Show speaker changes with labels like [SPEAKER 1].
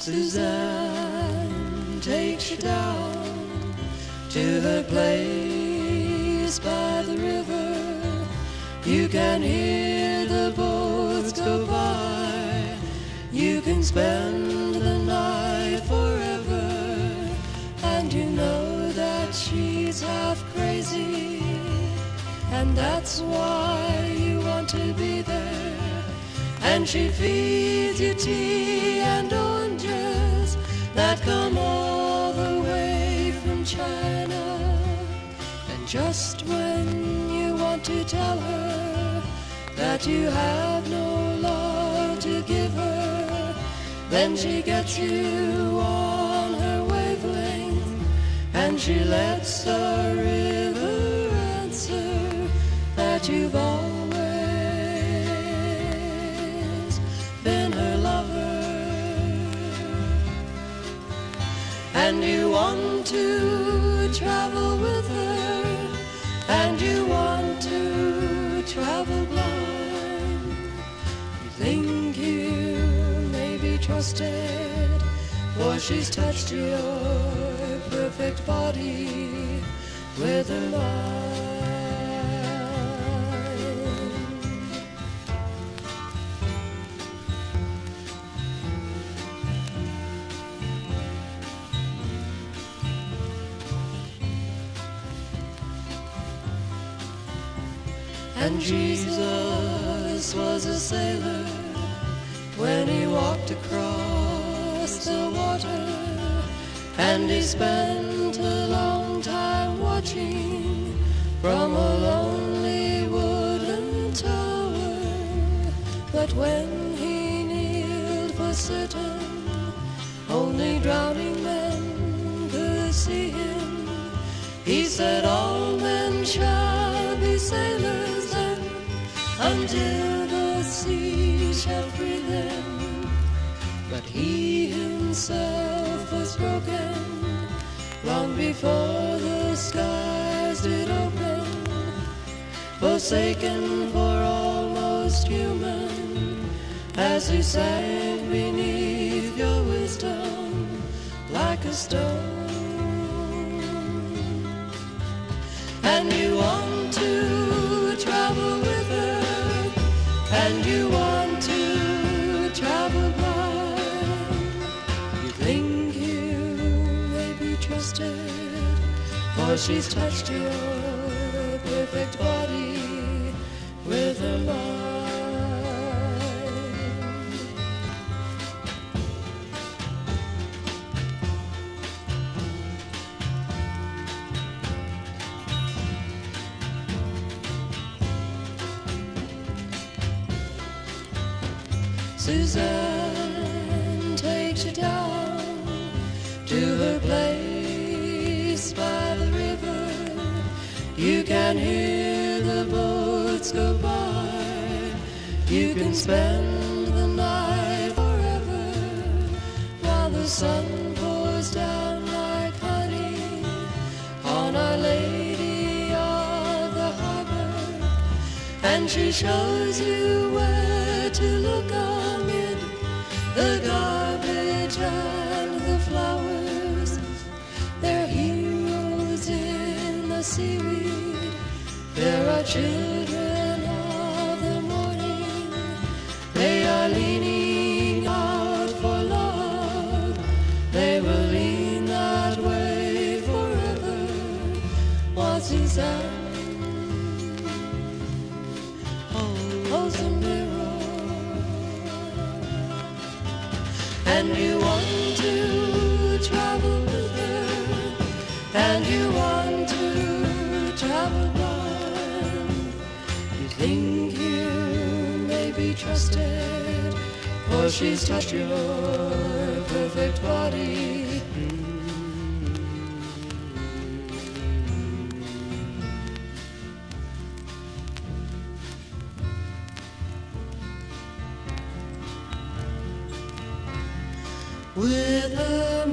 [SPEAKER 1] Suzanne takes you down to her place by the river. You can hear the boats go by. You can spend the night forever. And you know that she's half crazy. And that's why you want to be there. And she feeds you tea that come all the way from China. And just when you want to tell her that you have no love to give her, then she gets you on her wavelength and she lets the river answer that you've And you want to travel with her, and you want to travel blind. You think you may be trusted, for she's touched your perfect body with her mind. And Jesus was a sailor when he walked across the water. And he spent a long time watching from a lonely wooden tower. But when he kneeled for certain, only drowning men could see him. He said, All men shall be sailors until the sea shall free them. But he himself was broken long before the skies did open, forsaken for almost human, as he sank beneath your wisdom like a stone. And you want to for she's touched your perfect body with her mind. Suzanne takes you down to her place can hear the boats go by. You can spend the night forever while the sun pours down like honey on Our Lady of the Harbor. And she shows you where to look amid the garbage and the flowers. They're heroes in the seaweed. There are children of the morning. They are leaning out for love. They will lean that way forever. What's mirror and you want to travel think you may be trusted for she's touched your perfect body. With her